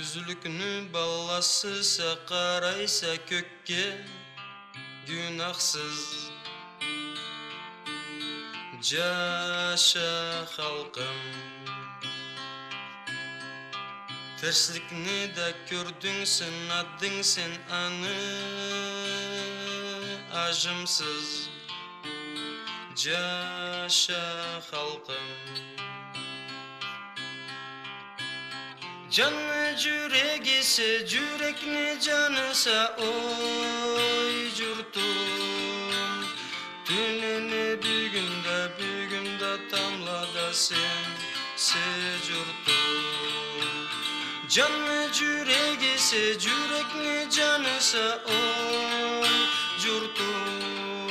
түзүлүкнү балласыса карайса көкке күнахсыз жаша халкым терсликни да көрдүң сынадың сен аны ажымсыз жаша Can cürek ise cürek ne canısa oy curtum Tüneni bir günde bir günde tamlada sen securtum Can cürek ise cürek ne canısa oy curtum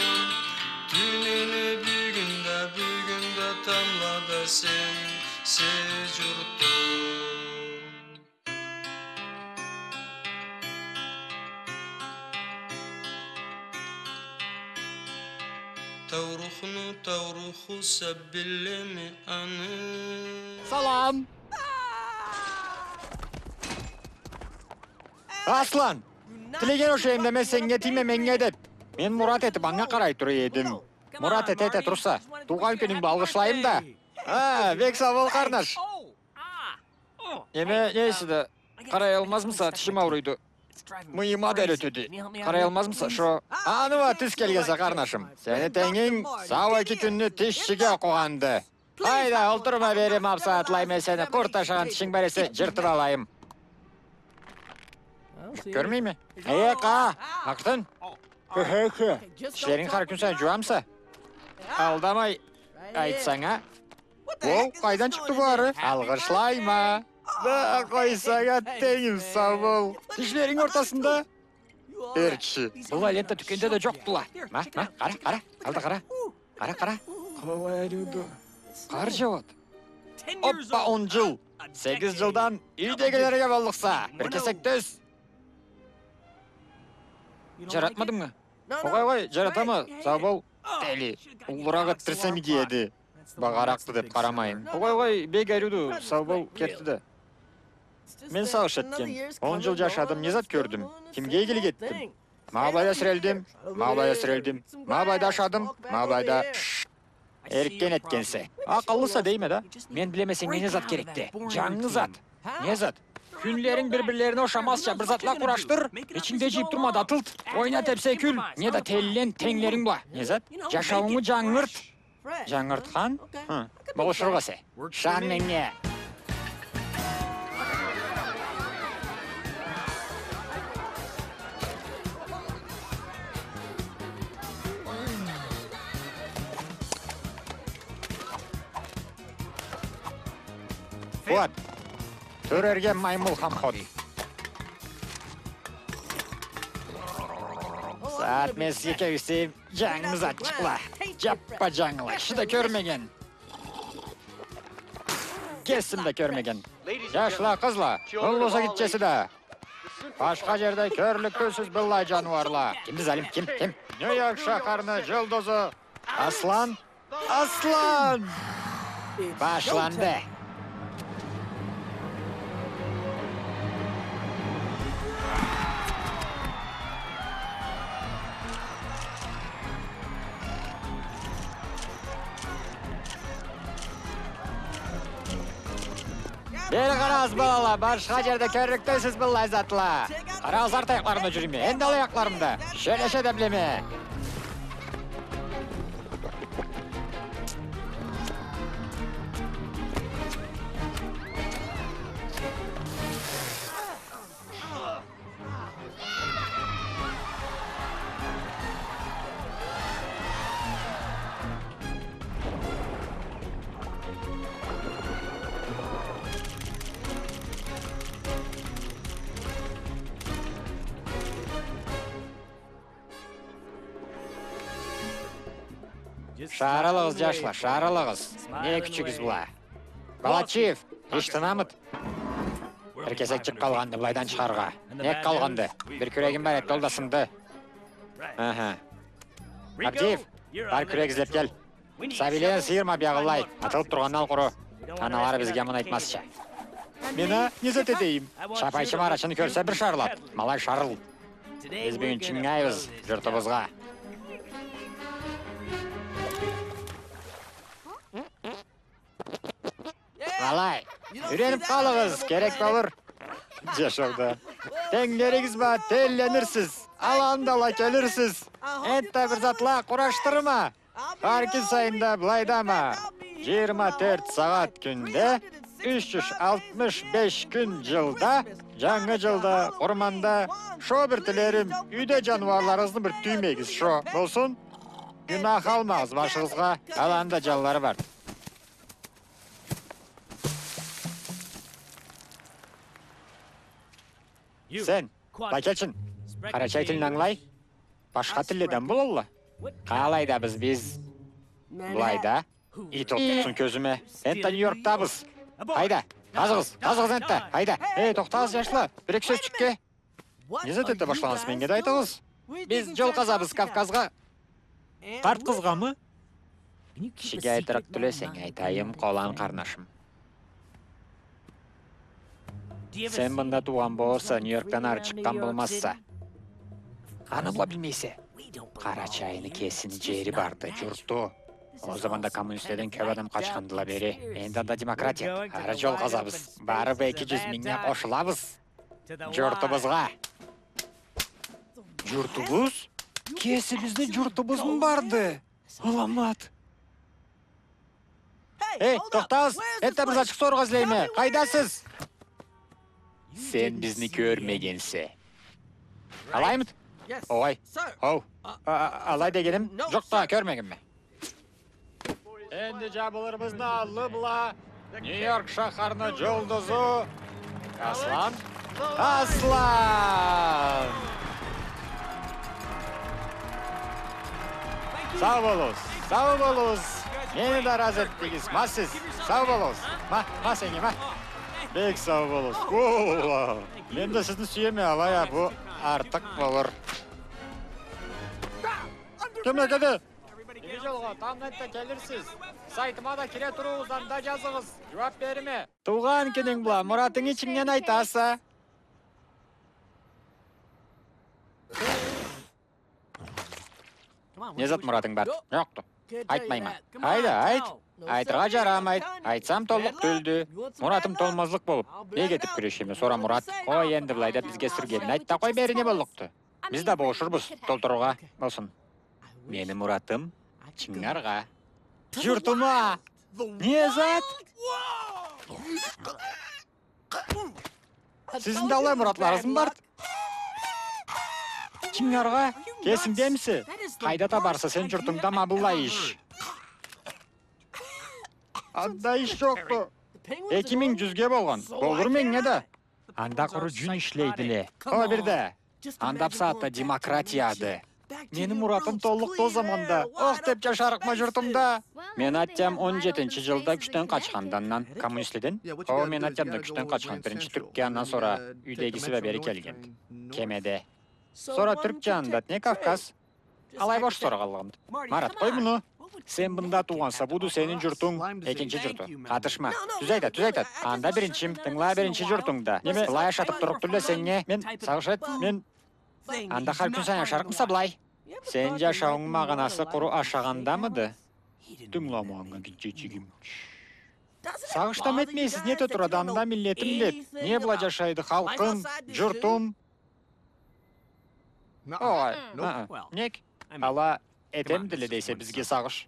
Tüneni bir günde bir günde tamlada sen securtum Таурухну тауруху аны Салам. Аслан, тілеген ошо эмдемесең тиме меңге деп. Мен Мурат этип аңа карай тур едим. Мурат эте турса, тууган күнүңдү алгышлайм да. А, бек сау бол карнаш. Эме нейсиде, карай алмазмынса тишим ауруйду. Мыйыма да өтөдү. Карай алмазмынса ошо. Аныба түз келгесе карнашым. Сени теңиң сау эки күнү тишчиге окуганды. Айда олтурма берим апсаатлай мен сени курт ашаган тишиң бар эсе жыртып алайым. Көрмейме? Э, ка, актын. Хө-хө-хө. Тиштериң har күн сайын жуамса? Алдамай айтсаңа. Ол чыкты бары? Алгышлайма. Да койсаңа теңим сау бол. Ортасында. Эрчи. Бул лента дүкенде да жок була. Ма, ма, кара, кара. Алда кара. Кара, кара. Кабайруду. Кар жауат. Оппа, 10 жыл. 8 жылдан үйдегілерге болдықса, бір кесек төс. Жаратмадың мı? Қой қой, жаратама, сау бол. Дәли, ұлырақ өттірсем еді. Бағарақты деп қарамайын. Қой қой, бек әруду, сау бол, кетті де. Мен сау шеттем. 10 жыл жашадым, не зат көрдім. Кімге келі кеттім? Мабайда сүрелдім, мабайда сүрелдім, мабайда ашадым, мабайда Эркен эткенсе. Акыллыса дейме да? Мен билемесең не зат керекте? Жаңы зат. Не зат? Күнлерің бір-бірлеріне ошамасша бір затла құраштыр, ішінде жиып тұрма да тылт. Ойна тепсе күл, не да теллен теңлерің ба? Не зат? Жашауыңы жаңырт. Жаңыртқан? Бұл шырғасы. Шан менне. Вот. Төрерге маймыл хамхот. Saat мен сізге өсем, жаңымыз атчықла. Жаппа жаңыла, шыда көрмеген. Кесім де көрмеген. Жашла қызла, ұллысы кетчесі да. Башқа жерде көрлік көсіз бұллай жануарла. Кімді залим, кім, кім? Нью-Йорк шақарыны жұлдызы. Аслан, Аслан! Башланды. Бері қараңыз балала, башқа жерде көріктесіз бұл ләззатла. Қараңыз арт аяқтарымда жүреме, енді ал аяқтарымда. Шөлеше де. Шарылығыз жашла, шарылығыз. Не күчігіз бұла? Балачиев, еш тынамыд? Бір кесек қалғанды былайдан шығарға. Нек қалғанды? Bir күрегім бар. Аха. Абдиев, бар күрек іздеп кел. Сабилен сыйырма бияғылай, атылып тұрғаннан құры. Аналары бізге мұны айтмасша. мені незет етейім шапайчым арашын көрсе бір малай шарыл біз бүгін чыңайбыз жұртыбызға малай үйреніп қалыңыз керек болыр жашауда. Теңдеріңіз ба телленірсіз аландала келірсіз энта бір затла құраштырма арки сайында былайдама жиырма төрт сағат күнде үш жүз алтмыш беш күн жылда жаңы жылда орманда шо бір тілерім үйде жануарларыңызды бір түймеңіз шо болсын. Күнах алмаңыз башыңызға аланда жаллары бар. Сен бакелшін қарачай тілін аңлай башқа тілден бололла қалайда біз біз былайда ит оттықсын көзіме энта нью йорктабыз қайда қазығыз қазығыз энта қайда ей тоқтаңыз жашла бір екі сөзчікке не зат башлаңыз менге де айтыңыз біз жол қазабыз кавказға қарт қызғамы кішіге айтырақ түлесең айтайым қолан қарнашым сен мында туған болса нью йорктан ары шыққан болмасса аны бұла білмейсе қарачайыны кесін жері барды жұрту о заманда коммунистерден көп адам қашқандыла бері енді анда демократия ары жол қазабыз барып эки жүз миңне қосылабыз жұртыбызға жұртыбыз кесібізді жұртыбыздың барды аламат ей тоқтаңыз это бір ашық сорға іздейме қайдасыз сен бізні көрмегенсе алаймыт ой оу алай дегенім жоқ та көрмегенме енді жабылырбызды алыбла нью йорк шаһарының жұлдызы аслан аслан сау болыңыз сау болыңыз мені де разы еттіңіз ма сіз сау болыңыз ма ма сене ма бек сау болыңыз мен де сізді сүйеме алая бұл артық болыр көмекеде Бiri жолға таңнетте келірсіз. Сайтыма да кіре тұруыңыздан да жазыңыз. Жауап беріме. Туған күнің бұла, мұратың ішіңнен айтаса. Не зат мұратың бар? Жоқты. Айтмайма. Айда, айт. Айтырға жарамайт. Айтсам толық төлді. Мұратым толмазлық болып. Не кетіп күрешеме, сора Мұрат. Ой, енді бұлайда бізге сіргенін айтта қой беріне болықты. Біз де болышырбыз, толтыруға. Болсын. Мені Мұратым чыңарға. Жұртыма! Не зат? Сіздің де алай мұратларыңыз бар? Чыңарға, кесімдемсі? Қайда сен жұртыңда мабылла иш. Анда иш жоқты. 2100-ге болған. Болыр менге де. Анда құры жүн ішлейділе. О, бірді. Андап саатта демократияды. Мені мұратым толық о заманда. Ох деп жашарықма жұртымда. Мен аттям 17 жылда күштен қачқанданнан коммунистледен. О, мен аттям да күштен қачқан бірінші түркке андан сора үйдегісі бе бері келген. Кемеде. Сора түрк жанында не Кавказ. Алай бош сора қалғанды. Марат, қой мұны. Сен бұнда туғанса, бұду сенің жұртың, екінші жұрты. Қатышма. Түз айтат, түз айтат. Анда біріншім, тыңла бірінші жұртыңда. Неме, былай шатып тұрып түрлі сенне. Мен, сағышат, мен Анда har күн сайын ашарқынса былай. Сен жашауың мағанасы құру ашағандамыды? Тыңламауыңа кетчечігім. Сағыштам етмейсіз, не тұрады анда миллетім деп. Не бұла жашайды халқым, жұртым. Ой, нек? Ала етем ділі дейсе бізге сағыш.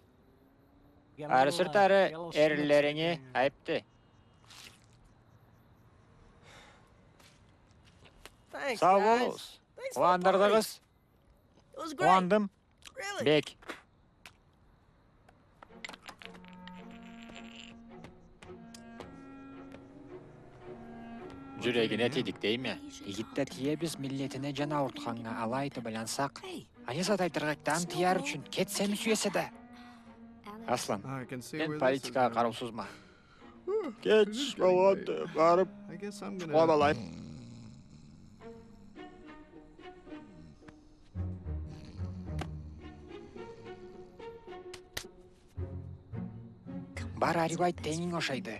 Әрі сүрт әрі әрілеріңе айыпты. Сау болыңыз. Қуандырдыңыз. Қуандым. Бек. Жүрегіне тидік дей ме? Егітті тие біз миллетіне жана ұртқанға алайды білансақ. Айызат айтырғақтан тияр үшін кетсем сүйесі де. Аслан, мен политикаға қараусыз ма? Кетш болады, барып, қуабалайым. бар арибай теңің ошайды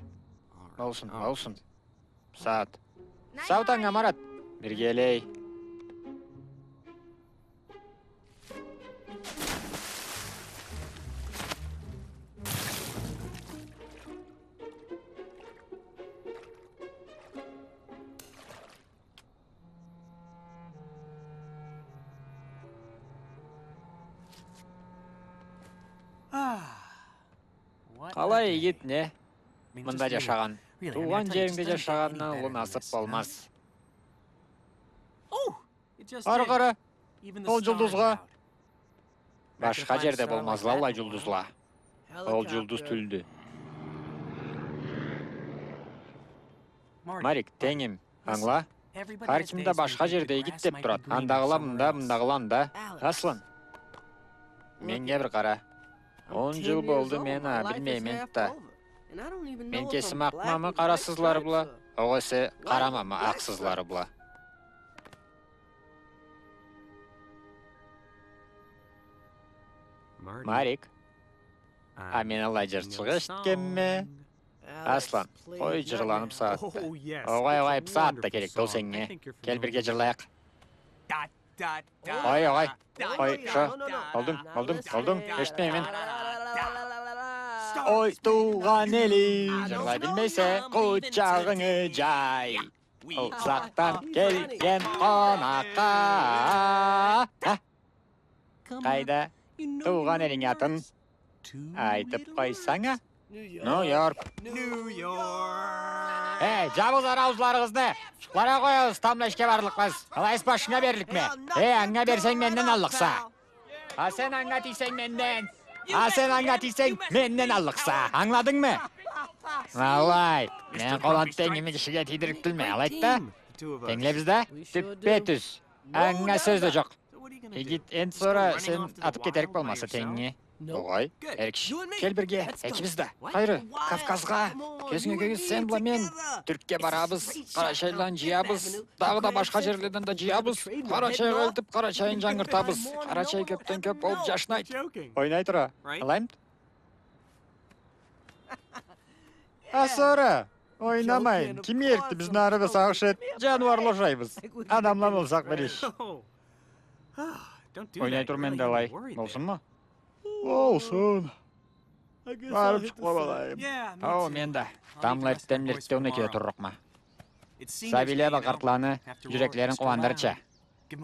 болсын болсын саат. Сау таң марат калай ийгит не? Мында жашаган тууган жериңде жашагандан улуу насып болмас. Ары кара Ол жулдузга башка жерде болмазла алай жулдузла ол жулдуз түлдү марик теңим аңла. да башка жерде ийгит деп турат андагыла мында мындагыла анда аслан менге бир кара он жыл болду мен а билбеймин да мен кесим акмамы карасызлары була ого эсе карамамы аксызлары була марик а мен алай жырчык эшиткенми аслан кой жырланып саатты ой ой саат да керек дол сеңе кел бирге жырлаяк ой ой ой шо болдуң болдуң болдуң эшитпейм мен ой тууган элим жырлай билбейсе кучагыңы жай узактан келген конакка А, кайда тууган элиң атын айтып койсаңа нью йорк эй жабыңыздар аузларыңызды бара коебуз тамда ишке барлыкпыз алайсыз башыңа бериликме эй аңа берсең менден алыкса а сен аңа тийсең менден а сен аңа тийсең менден алыкса аңладыңмы алай мен колон теңими кишиге тийдирип билме алайт да теңлебиз да түппе түз аңа сөз да жок игит энд sonra сен атып кетерик болмаса теңи ой эркиш кел бирге экибиз да. Көзүңө көз сен була мен түрккө барабыз. кара чайлан жыябыз дагы да башка жерлерден да илтип кара чайын жаңыртабыз кара чай көптөн көп болуп жашнайт ойнай тура алайм. А sonra ойнамайын ким эркти биздин арыбыз агышет жаныбарлы ошайбыз адамла болсак бир иш ойнай тур мен да болсунбу болсун барып чыкпап алайым о мен да тамлертем лертте унекеде турурукма сабиле бакартланы жүрөклерин кубандырчы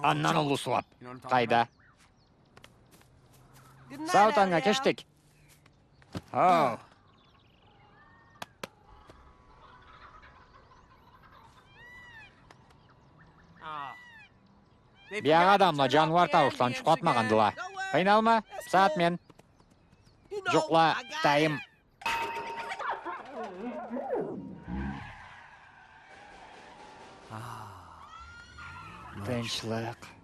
андан улусулап кайда сау таңга кечтик о бияга адамла жаныбар табыштан чукатмагандыла кыйналма саат мен жукла тайым тынчлык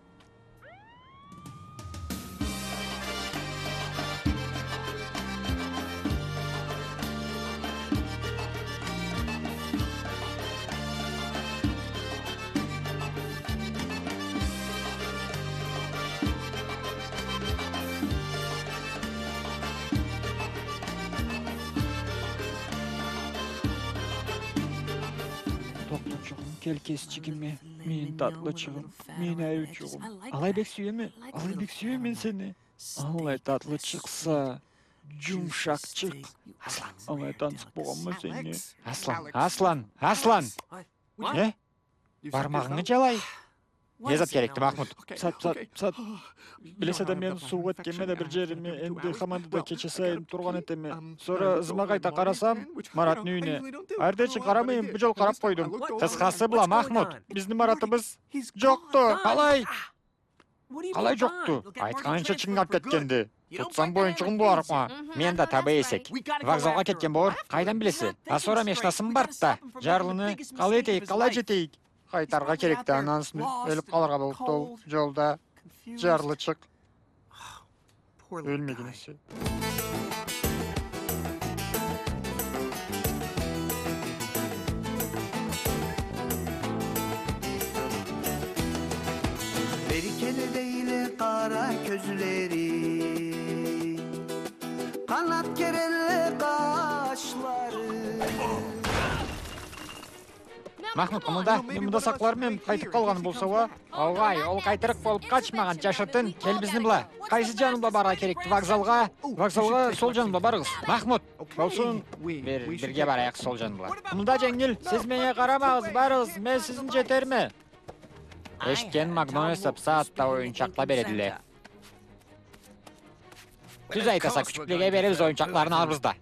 токточугум кел кезчигиме менин татлычыгым менин айрычугум алай бек сүйөмү алай бек сүйөм мен сени алай татлычыкса жумшакчык аслан алай тансык болгонмо сеңе аслан аслан аслан э? Бармагыңы жалай. Не зат керекти махмуд сат сат сат билесе да мен сууга эткенме да бир жериме энди командада кече сайын турган этем sonra ызыма кайта карасам мараттын үйүнө ардечи карамайм бул жолу карап койдум кыскасы була махмуд биздин маратыбыз жокту калай калай жокту айтканынча чыңгап кеткенди тутсам боюнчугум боларыкма мен да таба эсек вокзалга кеткен болор кайдан билеси а sonra мешнасым да жарлыны калай этейик калай жетейик кайтарга керек да анан соң өлүп калырга болупту ол жолда жарлычык өлмөгөн эсе Berikeli değil kara gözleri Kanat kereli kaşları махмуд кымылда мен мында сакалар менен кайтып калган болсо ооба ол кайтырык болуп качмаган жашыртын кел биздин була кайсы жаныбла барга керек? Вокзалга вокзалга сол жаныбла барыңыз махмуд болсун бир бирге барайык сол жаныбла кымылда жеңил сиз мени карамаңыз барыңыз мен эшиктен магнойсуп саатта оюнчакла берет эле түз айтаса беребиз алабыз да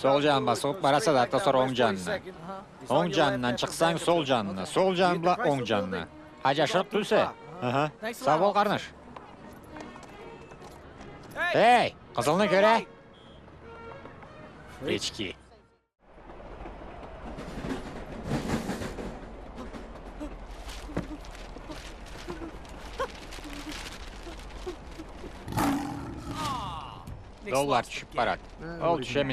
сол жан басып бараса да тосор оң жанына оң жанынан чыксаң сол жанына сол жанына оң жанына а жашырып түлсө аха сау бол карныш эй кызылны көрө эчки доллар түшүп барат ол түшө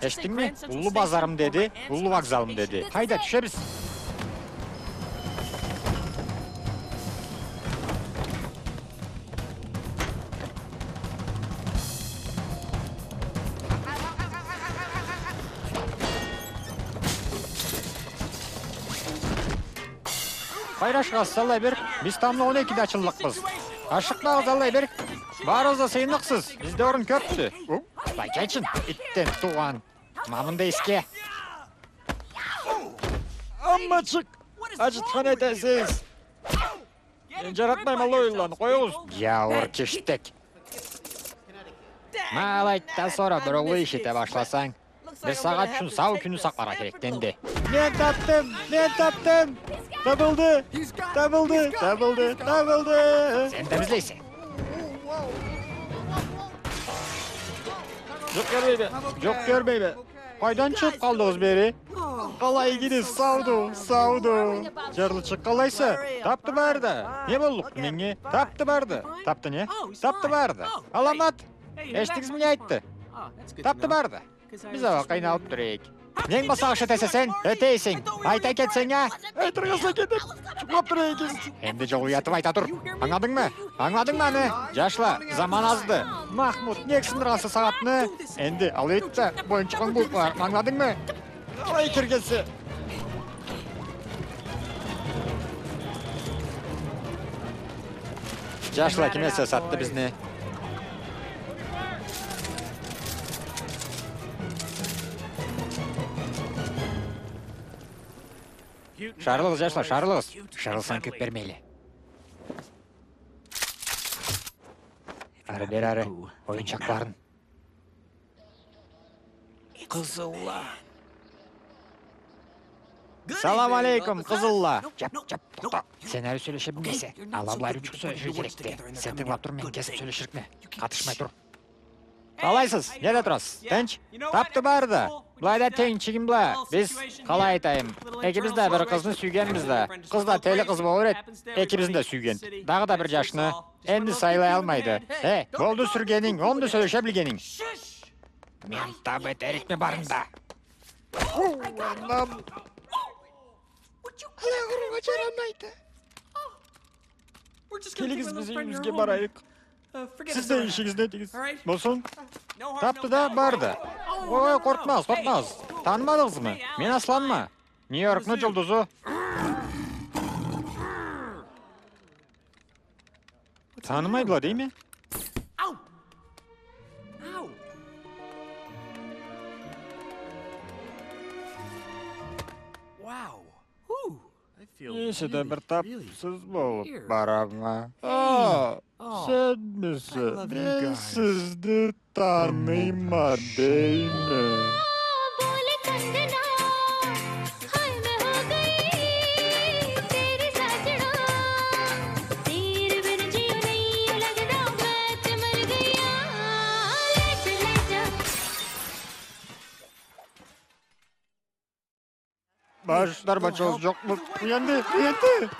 Geçtin mi? Ulu bazarım dedi, ulu vokzalım dedi. Haydi düşeriz. Bayraşka sallay bir, biz tamla 12'de açıldık biz. Aşıkla azallay bir, бер баарыбыз да сыйыныксыз бизде орун көптү байкайчын иттен тууган мамынды эске аммачык ажыткан айтасыз мен жаратпайм ал оюлларны коюңуз жауыр кештек. Малайт sonra bir улуу иш ете башласаң. Бир саат үчүн сау күнү сактарга керек денди мен таптым мен таптым. Табылды табылды табылды табылды. Сен темиздейсиң жок көрбөйбү жок көрбөйбү кайдан чыгып калдыңыз бери калай идиңиз саудуу саудуу жарлычык калайсы таптı барды не болдук меңе таптı барды таптı не таптı барды аламат эчтиңиз эмне айтты таптı барды биз аба кыйналып турейик нең баса акча тесесең өтейсиң айта кетсең а айтыргыза кетип чукулап турейкиз эмди жолу уятып айта тур аңладыңбы аңладыңбы аны жашла заман азды махмуд нег сындыргансың сагатны энди ал да боюнчугуң булуп калар аңладыңбы ой киргенси жашла кимесе сатты бизни шарылыңыз жашла шарылыңыз шарылсаң көп бермейли ары бери ары оюнчакларын кызылла салам алейкум кызылла жап жап токто сен әлі сөйлеше билбейсиң ал абылай үчүк сөйлөшү керекти сен тыңлап тур мен кесип сөйлөшүрүкмү катышмай тур каалайсыз эмнеде турасыз тынч таптı барды былай да теңчигим бла биз калай айтайын экибиз да бир кызды сүйгенбиз да. Кыз да тели кыз боло берет экибиздин да сүйген. Дагы да бир жашны эмди сайлай алмайды. Э болду сүргениң оңду сөйлөшө билгениң мен да бетеритми барым да анам жаранбайт келиңиз биз үйүбүзгө да ишиңизди этиңиз болсун таптı да барды ой коркмаңыз коркмаңыз таанымадыңызбы мен асланмы нью йорктун жулдузу таанымай була дейми эси да бир тапсыз болуп барам а сенмисиң мен сизди тааныйман барышдар бачабыз жоқ болуп уянды уянды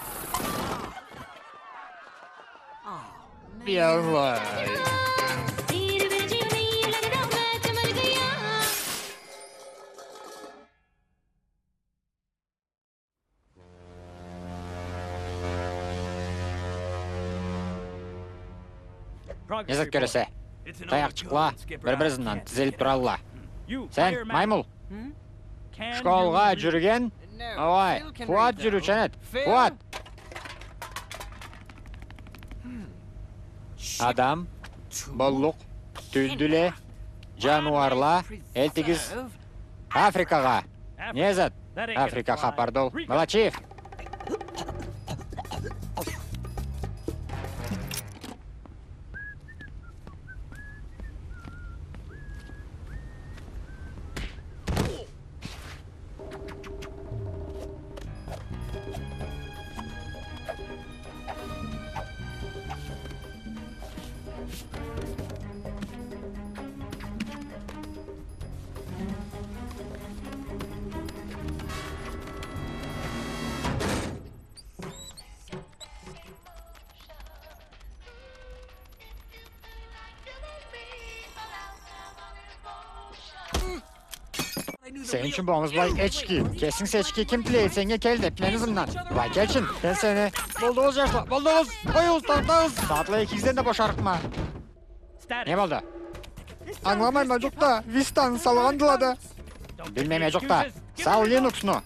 Белай. Езік көресе! Таяқ чықла, бір-бірізінен тізеліп тұралла. Сән, маймыл, школға жүрген? Ой фуат жүруші еді фуат адам боллук түндүле жануарла элтигиз африкага незат африка капардол малачиев Senin için boğazlay eçki. Kesin seçki kim tileydi senge kel deplenizimden. Vay gelçin ben seni. Buldunuz yaşla buldunuz. Koyuz tahtağız. Saatla ikizden de. Ne oldu? Anlamayma çok da Vistan çok da. Sal Linux'nu.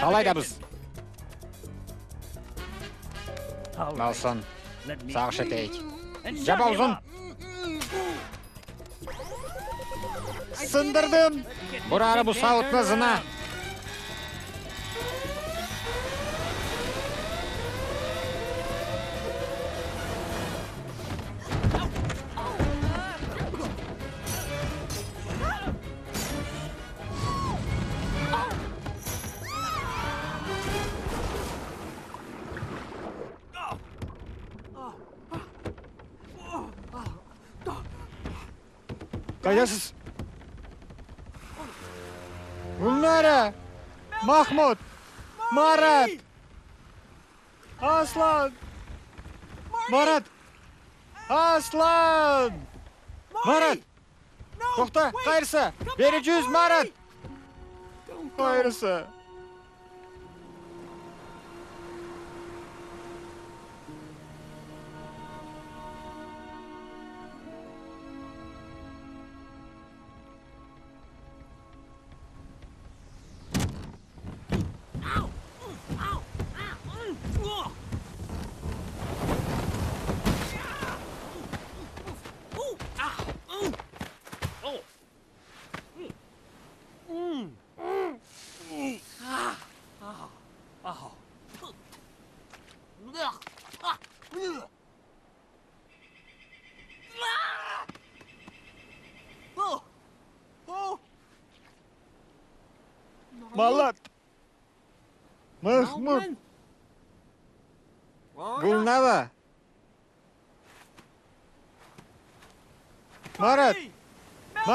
Kalay da biz. Malsın. Sağış eteyik. Jaba uzun. Sındırdım. Bora bu sağlık nazına. Kayasız. Mahmut. Marat. Aslan. Marat. Aslan. Marat. Toxta, qayırsa. Beri cüz Marat. Qayırsa.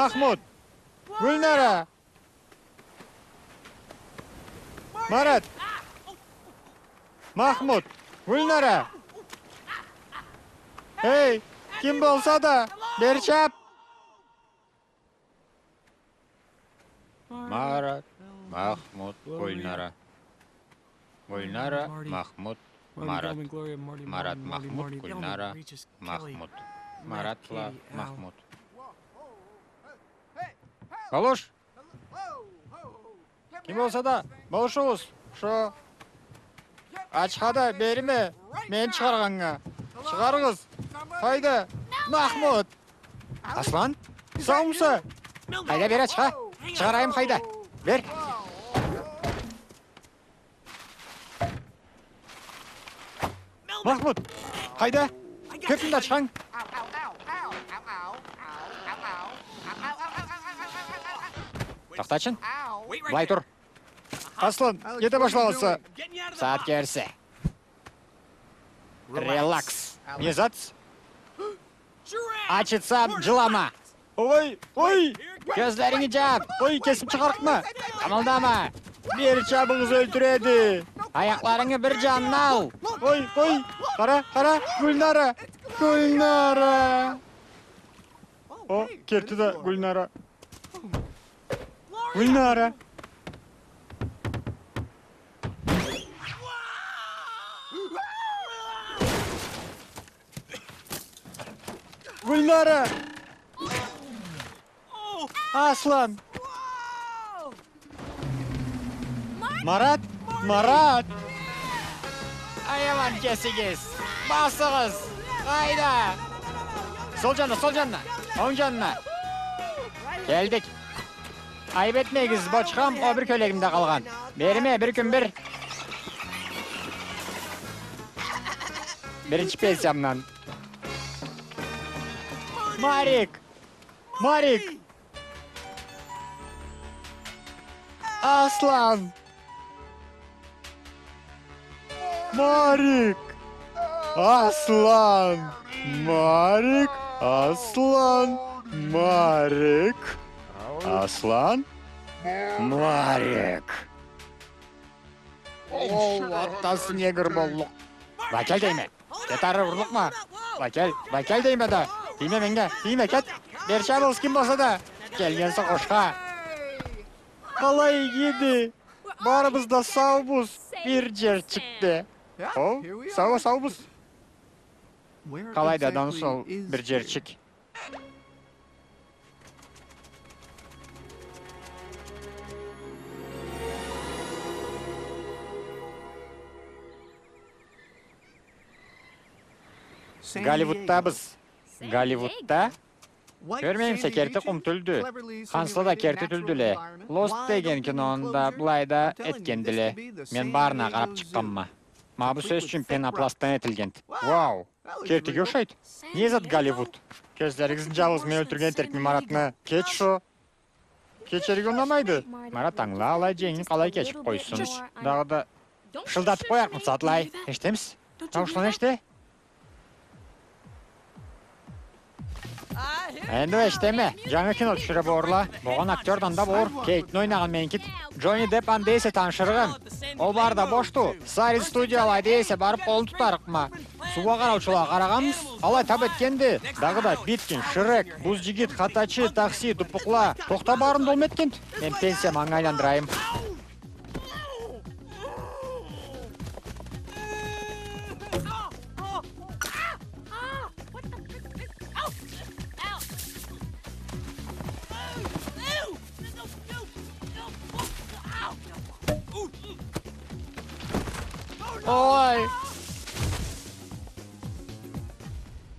Mahmud, Gulnara, Marat, Mahmud, Gulnara. Hey, kim bo'lsa da, beri chap. Marat, Mahmud, Gulnara. Гульнара, Махмуд, Марат, Марат, Махмуд, Гульнара, Махмуд, Маратла, Махмуд. Балош! Kim olsa da болушубуз ошо ачкада бериме мен чыгарганга чыгарыңыз кайда махмут аслан саумсу кайда бер ачка чыгарайым кайда бер махмут кайда көпүңдү ачкаң токточун былай тур аслан кете башлабатса саат керсе релакс. Не зат ачытса жылама ой ой! Көзлөрүңү жаап ой кесип чыгарыкма камалдама бери чабыңыз өлтүрөдү аякларыңы бир жанына ал ой. Ой кара кара гүлнара гүлнара о кетти да гүлнара гүлнара гүлнара Аслан! Марат! Марат! Аяман кесігіз! Басығыз! Қайда? Сол жанына, сол жанына! Оң жанына! Келдік. Айып етмейгіз, бочқам, о бір көлегімде қалған. Беріме, бір күн бір. Бірінші пенсиямнан. Марик! Марик! Аслан! Марик! Аслан! Марик! Аслан! Марик! Аслан! Марик! Ол аттасы негір болдық. Бакел дейме. Кетары ұрлық ма? Бакел, бакел дейме да. Тиме менге, тиме кет. Берші болс кім болса да. Келгенсі қошқа. Қалай еді? Барымыз да саубыз. Bir жер шықты. О, сау саубыз. Where Қалай да exactly дан сол бір жерчик. Голливудта San секерті Diego, құм түлді. Қанса да түлділе. environment. Лост деген киноында enclosure? былай да the Мен San барына қарап Diego шыққанма. Zoo. Ма бұл сөз үшін пенопласттан етілген. Вау! Real. ұқсайды. Не зат Голливуд? Көздеріңіздің жалғыз мен өлтірген теркмен Маратны кеч шо. Кечерге ұнамайды. Марат аңла алай жеңін қалай кешіп қойсын. Дағы да шылдатып. Ештеміз? Тауышлан еште? эми эчтеме. Жаңы кино түшүрө борула болгону актердон да болор кейтин ойнаган меники джонни деп депандесе таанышыргам ол баарда бошту сари студияа барып колун тутарыкма сууга караучуларга караганбыз алай табеткенди дагы да биткин шрек буз жигит катачы такси дупукла токто баарын мекен мен пенсияманы айландырайын Ой!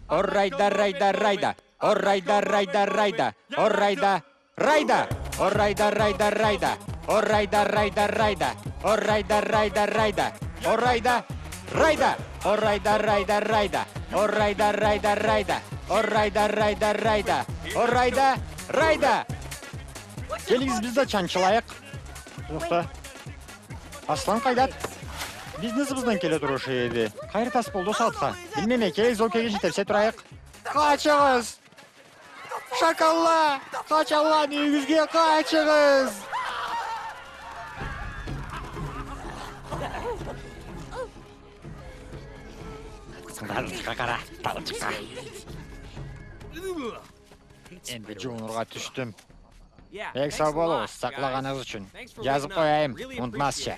Орайда, райда, райда. Орайда, райда, райда. Орайда, райда. Орайда, райда, райда. Орайда, райда, райда. Орайда, райда, райда. Орайда, райда. Орайда, райда, райда. Орайда, райда, райда. Орайда, райда, райда. Орайда, райда. Келіңіз біз де чанчылайық. Жоқта. Аслан қайдат? Бизнесімізден келе тұрушы еді. Қайыр тас болды сатқа. Білмеме, келіңіз окейге жетерсе тұрайық. Қачыңыз! Шакалла! Қачалла негізге қачыңыз! Балшыққа қара, балшыққа. Енді жуынырға түштім. Ек сау болыңыз, сақлағаныңыз үшін. Жазып қояйым, ұмытмасшы.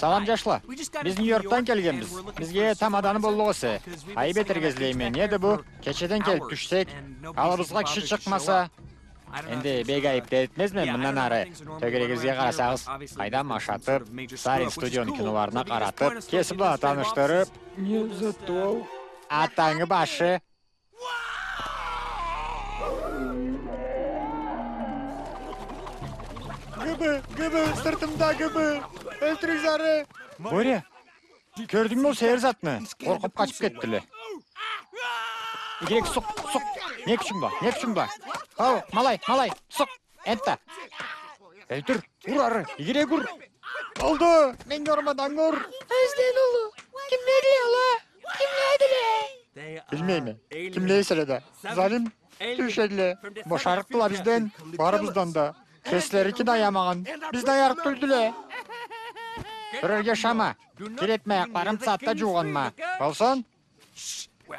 Салам жашла. Біз Нью-Йорктан келгенбіз. Бізге тамаданы болды осы. Айып етергізлеймен. Еді бұл? Кешеден келіп түшсек, алыбызға кіші шықмаса, Енді бек айыпты етмезмен мындан ары. Төгерегізге қарасаңыз, қайдан машатып, Сарин киноларына қаратып, кесіп таныштырып, не зато атаңы башы. Гыбы, гыбы, сыртымда гыбы. Өлтірік зары. Боря, көрдің бе ол сиыр затны? Қорқып қашып кеттілі. Игерек сұқ, сұқ. Не күшің ба? Не күшің ба? Ау, малай, малай, сұқ. Энта. Өлтір, ұр ары, игерек ұр. Oldu. Men görmeden gör. Özden ulu. Kim ne diyor la? Kim ne diyor? Bilmeyim. Kim ne sırada? Zalim. Dayamağın. Biz dayarık düldüle. Körerge şama. Kiretme ayaklarım saatte juğanma. Olsun.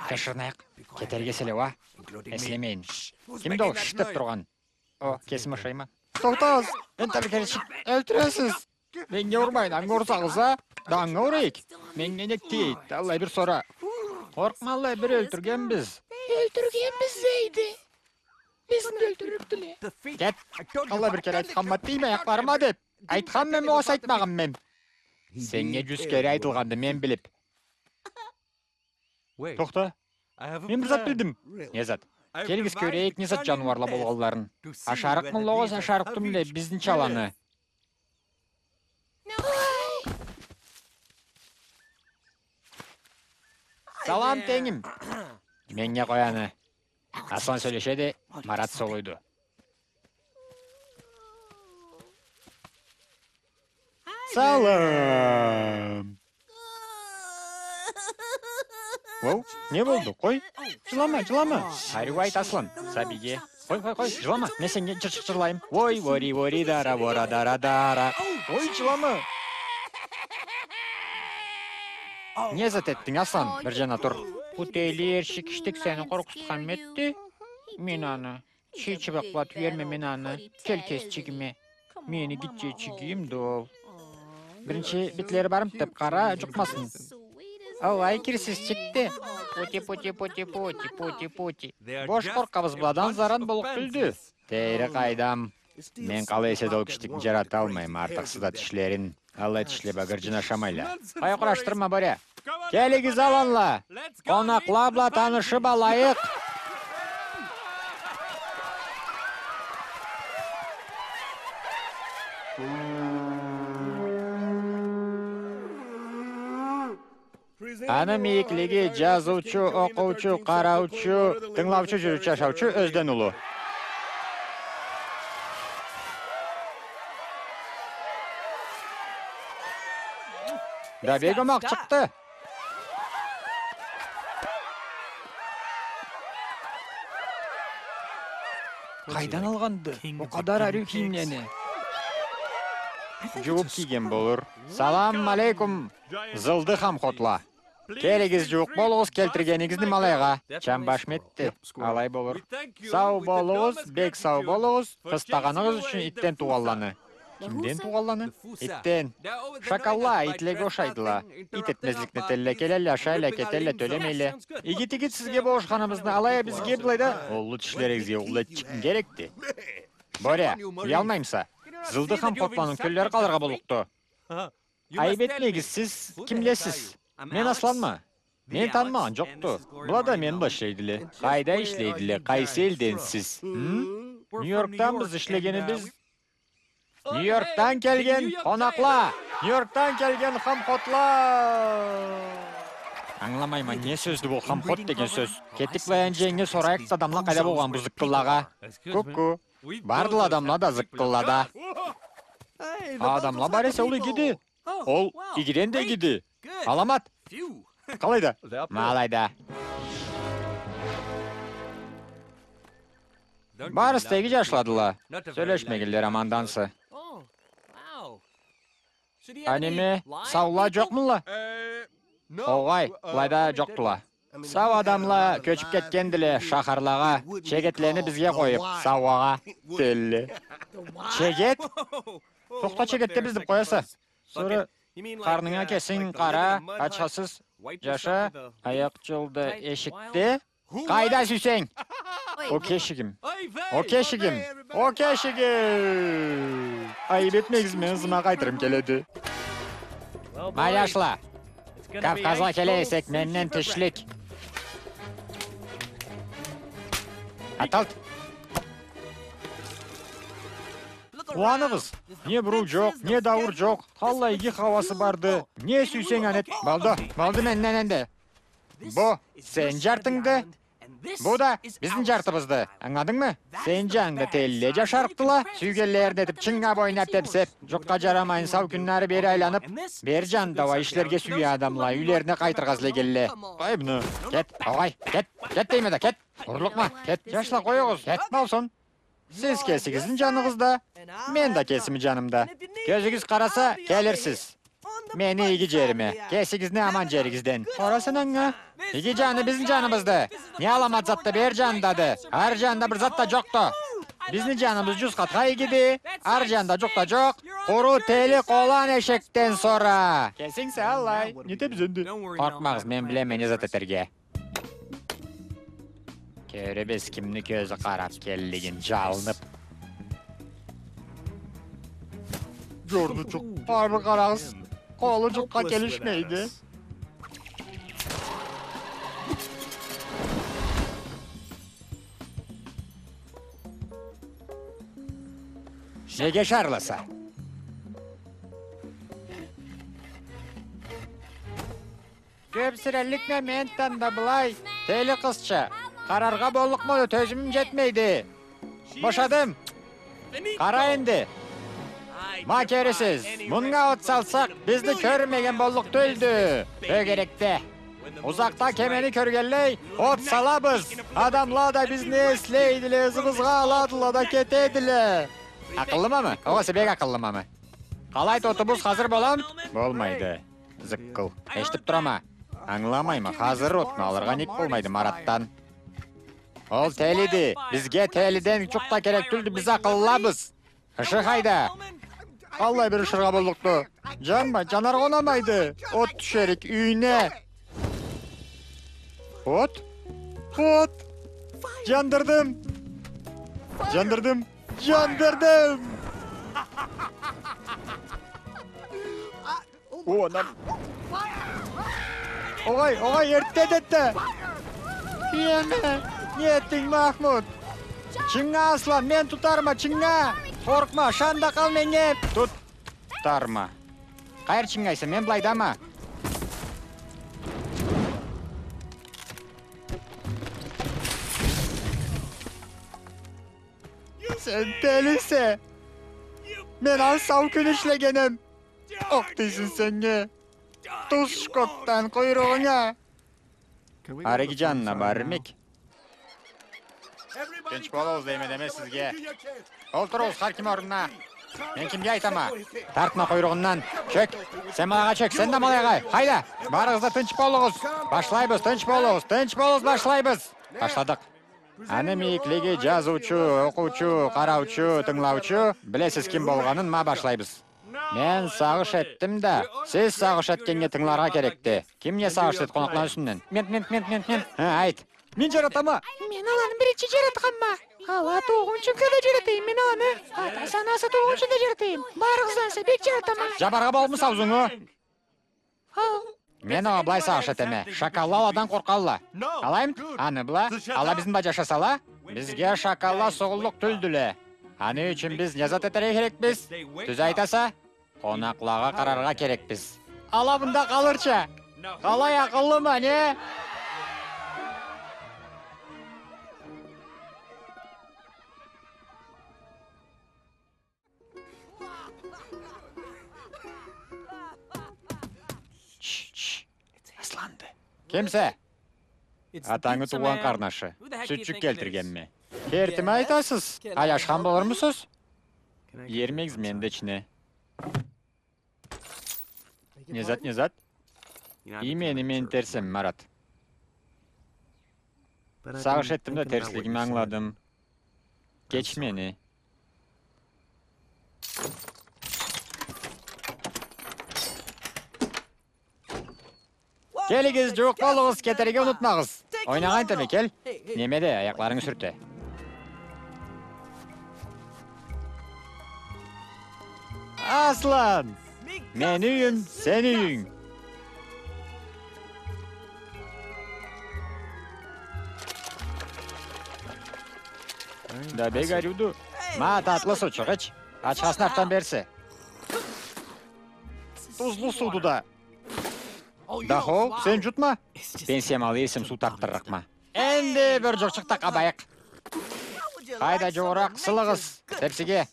Kaşırnayak. Keterge sele va. Eslemeyin. Kimdi o şıtıp durgan? O kesim aşayma. Toktaz. Ben tabii kerişik. Öldüresiz. Menге ұрмайды, аңға ұрсаңыз, а? Даңға ұрайық. Менге не дейді, аллай бір сора. Қорқмалай бір өлтірген біз. Öldürgenmiz deydi. Bizni kere I done aytkanma to deyme the ayaklarıma dep. Aytkan men oğuz aytmagın men. He Senге did жүз word. aytılганды мен have a мен plan. bildim. Really? Не зат? Devised көрейік не зат test болғаларын. Ашарық лоғыз these ашарық біздің чаланы. Салам теңім. Менге қояны. Аслан сөйлешеді, Марат солуйду. Салам. Оу, не болды? Қой. Жылама, жылама. Айру айт Аслан, Сабиге. Қой, қой, қой, жылама. Мен сенге жыр жырлайым. Ой, вори, вори, дара, вора, дара, дара. Ой, жылама. Не зат еттің, Аслан? Bir жана тұр. Утейлер, шикіштік сені қорқытқан метті. Мен аны. Чечі бақпат верме мен аны. Кел кес чигіме. Мені гитче чигейім дол. Бірінші битлері барым деп қара жұқмасын. Ау, ай чикті. Пути, пути, пути, пути, пути, пути. Бош қорқабыз бладан заран of болып күлді. Тейрі қайдам. Мен қалай есе дол one жарата with the алмайм crazy артықсыз hairs да and that- тішлерін. Алла тішлебе гыржына шамайла. Қай құраштырма бөрі. Келігіз аланла. Let's go Қонақла meet бла the танышып pansies. алайық. Аны мейіклігі жазуучу, оқуучу, қараучу, тыңлаучу, жүрүүчү, жашаучу өздөн улуу. Да бегом ак чыкты. Кайдан алганды? О кадар арю кийимдени. Жууп кийген болур. Салам алейкум. Зылды хамхотла. Келигиз жуук болуңуз келтиргениңизди малайга. Чамбаш метти. Алай you Сау enormous бек сау chasing үчүн away иттен. Fusa. Кимден Fusa. Иттен. Шакалла night by итлеге ошайдыла. trespassing, Ит interrupting этмезликне our телле келелле, our кетелле, төлемейле. Yeah, sounds good. Иги тиги сизге болушканыбызды алай бизге булайда оллу тишлеригизге улат чикин керекти. Боря, уялмаймса. Зылды хам котланын көллөр калырга болукту. You must Айбет tell me, негиз сиз who the ким heck are билесиз? you? I'm Мен Alex. Асланмы? Мен танымаган жокту. Булада мен башлайдыле. Кайда иштейдиле? Кайсы элденсиз? М? We're from Нью-Йорктанбыз New York, and, uh, иштегенибиз. we- Oh, Нью-Йорктан келген. Times. Нью-Йорктан келген хамхотла. Аңламайм, не сөздү бул хамхот деген сөз. Кетип баян жеңге сурайык адамла бу зыккыллага. Excuse me. Ку-ку. Бардыл адамла да the Адамла bundle's бар like эсе ул people. игиди. Oh, Ол игиден де. Good. Аламат. There. Малайда. Барыс жашладыла. Very Сөйлөшмегилдер lively амандансы. Live саула. Ооғай, Uh, былайда mean, Сау адамла коюп, wild. сауага. It would- Телле. The wild. Чегет? Up чегетте like the кара, living mud hut, ачасыз, жаша, yourself with a leaf? аяк жылды tight эшикте. Who Кайда what? сүйсең? О кешигим. Hey, Faye! О кешигим. О кешигим. Айып этмегиз мен it's gonna be Кавказга ice келесек for тишлик. Аталт. Кубаныбыз. Не буруу жок, не даур жок. Талла иги хавасы барды. Не сүйсең анет. Балды, балды менден энде. Бу сен жартыңды, бу да биздин жартыбызды. Аңладыңмы? Сен жаңды телле жашарыктыла, сүйгенлерин этип чыңга бойнап тепсеп, жокка жарамайын сау күннары бери айланып, бер жандабай ишлерге сүйө адамла үйлерине кайтыргазыле келле. Буну. Кет, огай, кет, кет дейме да, кет. Урлукма, кет, жашла коюңуз, кет болсун. Сиз кесигиздин жаныңызда, мен да кесими жанымда. Көзүңүз караса, келирсиз. Мени иги жериме, кесигизни аман жеригизден. Карасын аңа. Иги жаны биздин жаныбызды. Не аламат затты бер жандады. Ар жанда бир затта жокту. Биздин жаныбыз жүз катка игиди. Ар жанда жокта жок. Куру тели колан эшектен сора. Кесиңсе аллай. Не деп зөнді? Don't worry, Коркмагыз, no, мен my билем plan мени is зат этерге. Көребез Kovalıcık'a geliş neydi? Şege Charles'a. Göpsirellik ne mentten de bulay. Teyli kızça. Kararga bolluk mu tözümüm yetmeydi. Boşadım. Kara indi. Көресіз, мұнға от салсақ, бізді көрмеген болдық төлді. Бөгеректе. Ot salabız. Adamlar da biz ne esleydiler, zımızga aladılar da keteydiler. Akıllı mı mı? Oğası bek akıllı mı mı? Қалай отобус hazır болам? Болмайды. Зыккыл. Eşitip тұрама. Аңламаймы, қазір отны алырға болмайды Мараттан. Ол телиди. Бізге телиден чукта керек түлді біз ақыллабыз. Ышы қайда? Ышырға болдықты. Жанма, жанар қонамайды. От түшерік үйіне. От? От! Жандырдым! Жандырдым! Жандырдым! О. Оғай, оғай, ерте детті! Чыңа аслан, мен тұтарма, Korkma, şanda kal menge. Tut. Tarma. Kayır çingaysa, men bilay dama. Sen delise. Men az savkün işlegenim. Ok değilsin senge. Tuz kottan kuyruğuna. Arıgı canına barmik. Genç bol oğuz değme deme. Har kim o'rnina. Men kimga aytaman? Tartma quyrug'imdan. Chök. Sen malaga chök, sen de malaga. Hayda. Barig'izda tinch bo'ling'iz. Boshlaymiz, tinch bo'ling'iz, tinch bo'ling'iz, boshlaymiz. Boshladik. Ani miyikligi yozuvchi, o'quvchi, qarovchi, tinglovchi, bilasiz kim bo'lganini ma boshlaymiz. Men sag'ish etdim da, siz sag'ish etganga tinglarga kerakdi. Kimga sag'ish etdi qo'noqlar ustidan? Men, men, men, men, men. Ha, ayt. Men jaratama. Men alani birinchi jaratganman. Hava kada jaratayım men alani. Ata sanasi tug'unchi da jaratayım. Barig'izlansa bek jarataman. Жабарға болмыс аузыңы. Мен оға былай сағыш етеме. Шакалла аладан қорқалла. Алайым? Аны бұла? Ала біздің ба жашасала? Бізге шакалла соғылық түлділі. Аны үшін біз нязат етере керекпіз. Түз айтаса, қонақлаға қарарға керекпіз. Ала бұнда қалырча. Қалай ақыллы ма, не? Асланды. Кемсе? Атаңы туған қарнашы. Сүтчік келтіргенме? Кертіме айтасыз? Аяшхан болырмысыз? Ермегіз менде ішіне. Незат, незат. Имені мен терсем, Марат. Сағыш еттім да терслігімі аңладым. Кеч мені. Келігіз жоқ болыңыз, кетерге ұнытмағыз. Ойнаған теме, кел. Немеде, аяқларыңы сүрте. Аслан! Мен үйім, сен үйің. Да бег арюду. Ма татлы су чығыч. Ачқасын артан берсі. Тузлы суды да. Дахо, сен жұтма. Пенсиямалы есім су тартырық ма. Әнді бір жоқшықта қабайық. Қайда жоғырақ сылығыз, тепсіге.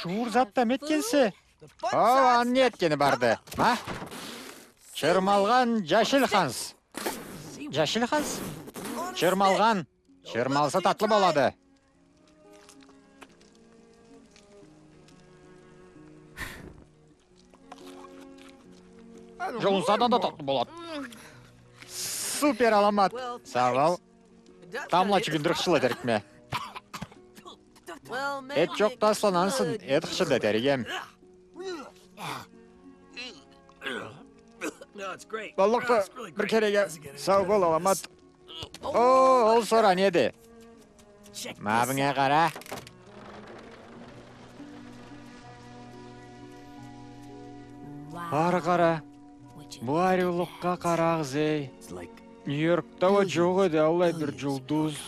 Шуыр затта меткенсі. О, ан не еткені барды, ма? Чырмалған Жашыл ханс. Жашыл ханс? Чырмалған. Чырмалса татлы болады. Жолынсадан да татлы болады. Супер аламат. Сау ol. Тамла чүгіндірікшіл етерікме. Эт жоқ тасланансын, эт қышыл етерігем. Балықты бір кереге сау бол аламат. О, ол сора неде? Мабыңа қара. Ары қара. Бұл арулыққа қарағыз ей. Нью-Йоркта жоқ еді алай бір жұлдыз.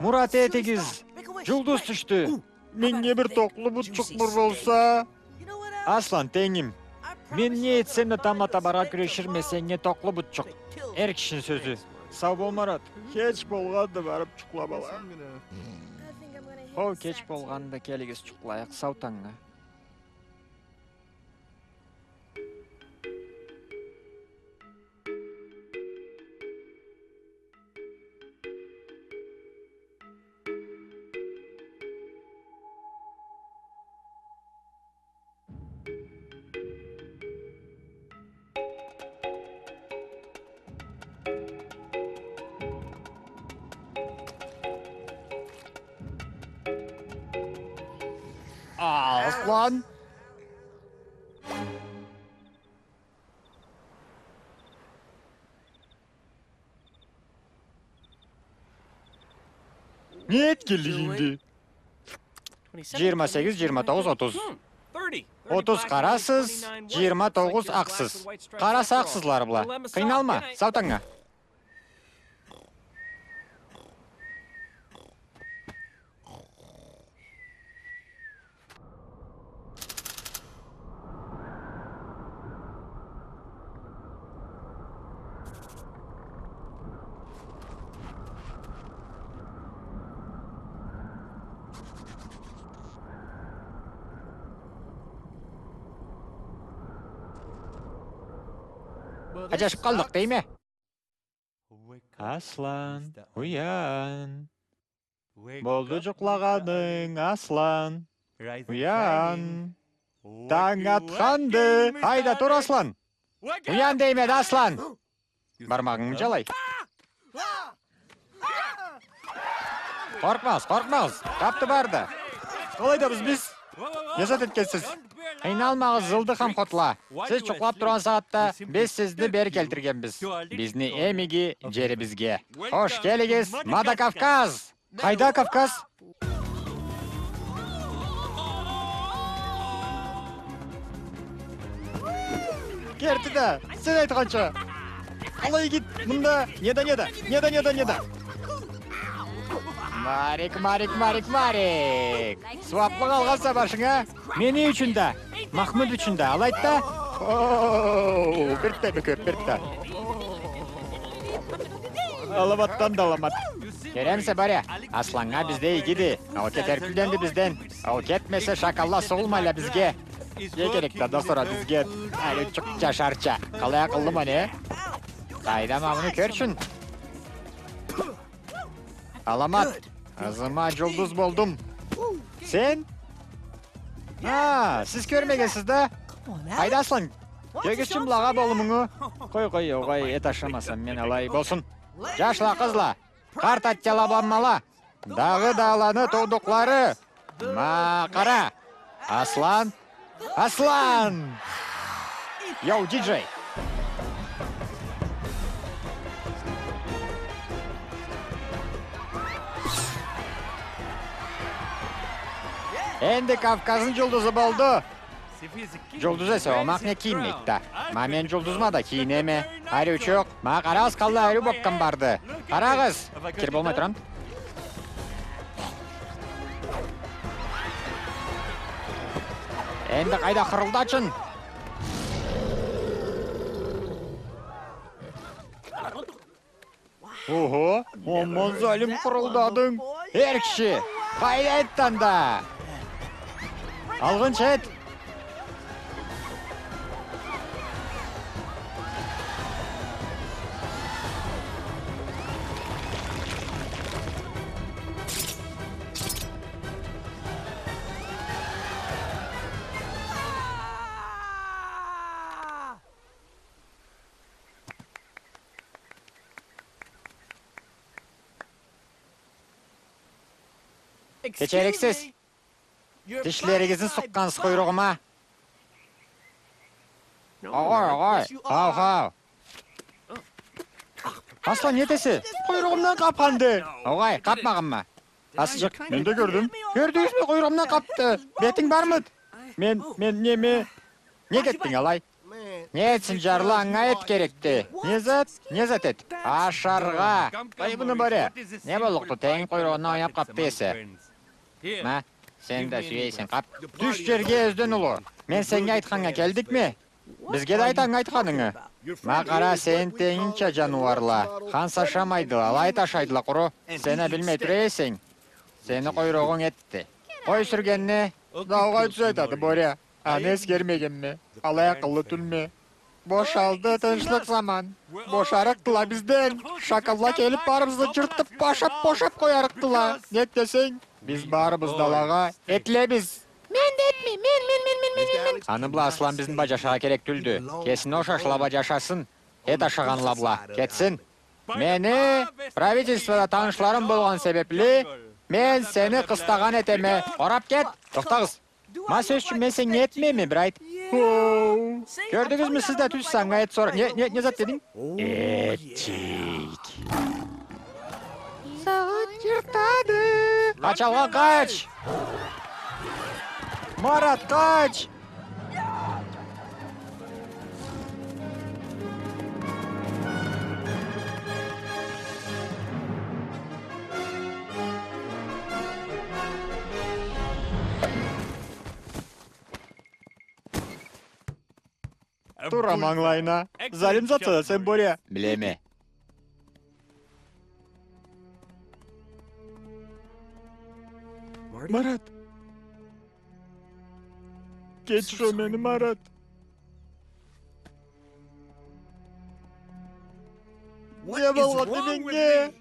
Мұрат етегіз. Жұлдыз түшті. Менне бір тоқлы бұтчық бұр болса. Аслан теңім. Мен не етсем де тамата бара күрешірмесең не тоқлы бұтчық. Әр кішін сөзі. Сау бол Марат. Кеч болғанды барып чұқлап ала. О, кеч болғанды келігіз чұқлайық сау таңға. Не еткелігіңді? 28, 29, 30. 30 қарасыз, 29 ақсыз. Қарасы ақсызлар бұла. Қиналма, саутаңа. Ажашып қалдық дей ме? Аслан, ұян. Болды жұқлағаның, Аслан. Ұян. Таң атқанды. Айда тұр, Аслан. Ұян деймеді, Аслан. Бармағыңды жалай. Қорқмаңыз, қорқмаңыз. Қапты барды. Қалайда біз біз? Ясат еткенсіз. Айналмағыз зылды қам қотла. Сіз чұқлап тұрған сағатта біз сізді бері келтіргенбіз. Бізні эмиги жері бізге. Хош келігіз, Мада Кавказ. Қайда Кавказ? Кертіді, сен айтқанша. Қалай кет, мұнда, неда, неда, неда, неда, неда. Марик, Марик, Марик, Марик. Суаплық алғанса башыңа. Мені үшін да, Махмуд үшін да, алайт та. Оу, біртті. Аламаттан да аламат. Керемсе баря, асланға бізде егеді. Ал кетер күлденді бізден. Ал кетмесе шакалла соғылмайла бізге. Не керек та достора бізге. Әлі чықча шарча. Қалай ақылды ма не? Қайда мамыны көршін. Аламат. Азыма жұлдыз болдым. Сен? А, сіз көрмегенсіз да? Қайда аслан? Көгісшін бұлаға болымыңы. Қой, қой, оғай, ет ашамасам мен алай болсын. Жашла қызла, қарт аттялабанмала. Дағы даланы тоғдықлары. Мақара. Аслан. Аслан! Йоу, диджей! Кавказдың жұлдызы болды. Жұлдыз есе омақ не киінмейді да. Ма мен жұлдызма да киінеме. Әрі жоқ. Ма қарағыз қалды әрі бопқан барды. Қарағыз. Кер болмай тұрам. Енді қайда қырылдачын? Ого, омон залим қырылдадың. Еркші, қайда еттанда? Alvin set. Geçeriksiz. Тішлеріңіздің сұққансыз құйрығыма. Ағай, ағай, ау, ау. аслан нетесі құйрығымнан қапқанды оғай қапмаған ма асыжық мен де көрдім көрдіңіз бе құйрығымнан қапты бетің бармыд мен мен неме не кеттің алай не етсін жарлаңа ет керекті не зат не зат ет ашарға ай бұны не болықты құйрығына ойнап қапты есі ма сен де сүйейсің қап түш жерге өзден ұлы. Мен сенге айтқанға келдік ме бізге де айтаң айтқаныңы. Мақара сен теңінше жануарла. хан сашамайды алай ташайдыла құры сені білмей түресің сені құйрығың етті. Қой сүргенне дауға түс айтады боря. Аны ескермеген ме алай ақыллы түлме бошалды тынычлық заман бошарықтыла бізден шакалла келіп барымызды жыртып башап бошап қоярықтыла неттесең біз барыбыз далаға етлебіз Мен де. Men, men, men, men, men, men, men. аны бұла аслан біздің бажашаға керек түлді кесін ошашыла бажашасын ет ашағанла бұла кетсін мені правительствода танышларым болған себеплі мен сені қыстаған етеме орап кет тоқтағыз ма сөз үшін мен сен етмейме бір айт көрдіңіз мі сіз де түс саңа ет сор не, не, не зат дедің етчик Сағат жыртады. қач алға қач тура маңлайына залим затса да сен боря білеме марат. Кешір мені марат. Не болғанды менге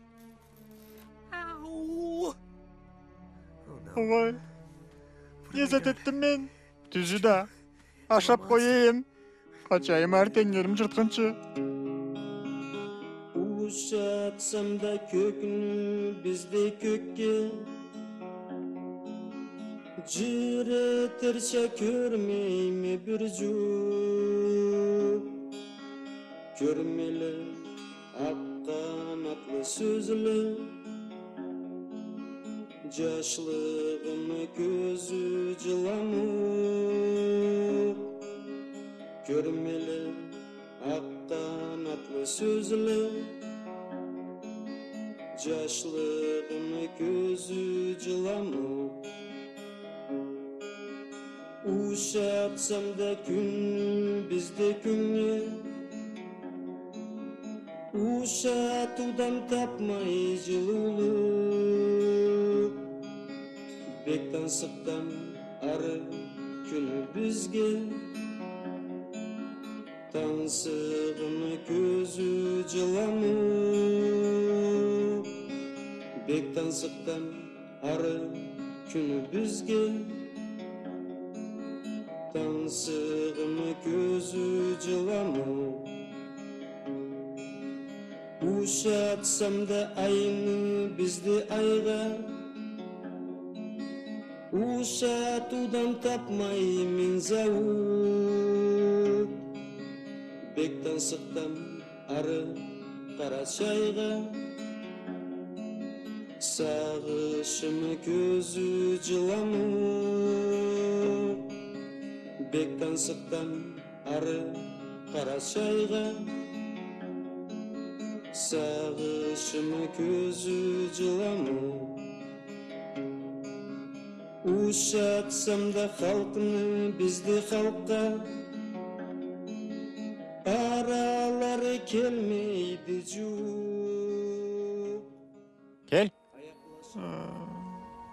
ой. Не зат еттім мен түзі да. Ашап қояйын Acayip erken gelim cırtkınçı. Uşatsam da kökünü bizde kökke Cırıtırsa körmeymi bir cüp. Körmeli akkanaklı sözlü Yaşlığımı gözü cılamı. Görmeli akkanatlı sözlü Yaşlığımı gözü cılamı Uşatsam da günü bizde günü Uşatudan tapmay жылулы Бектен sıktan arı күні бізге Таңсығыны көзі жыламы Бек таңсықтан ары күні бізге Таңсығыны көзі жыламы Ушатсам да айны бізді айға Ушатудан тапмай мен зауыт Бек таңсықтан ары қара шайға Сағышымы көзі жыламы. Бек таңсықтан ары қара шайға Сағышымы көзі жыламы. Ушатсам да халқыны бізді халыққа Аралары келмейді жуып кел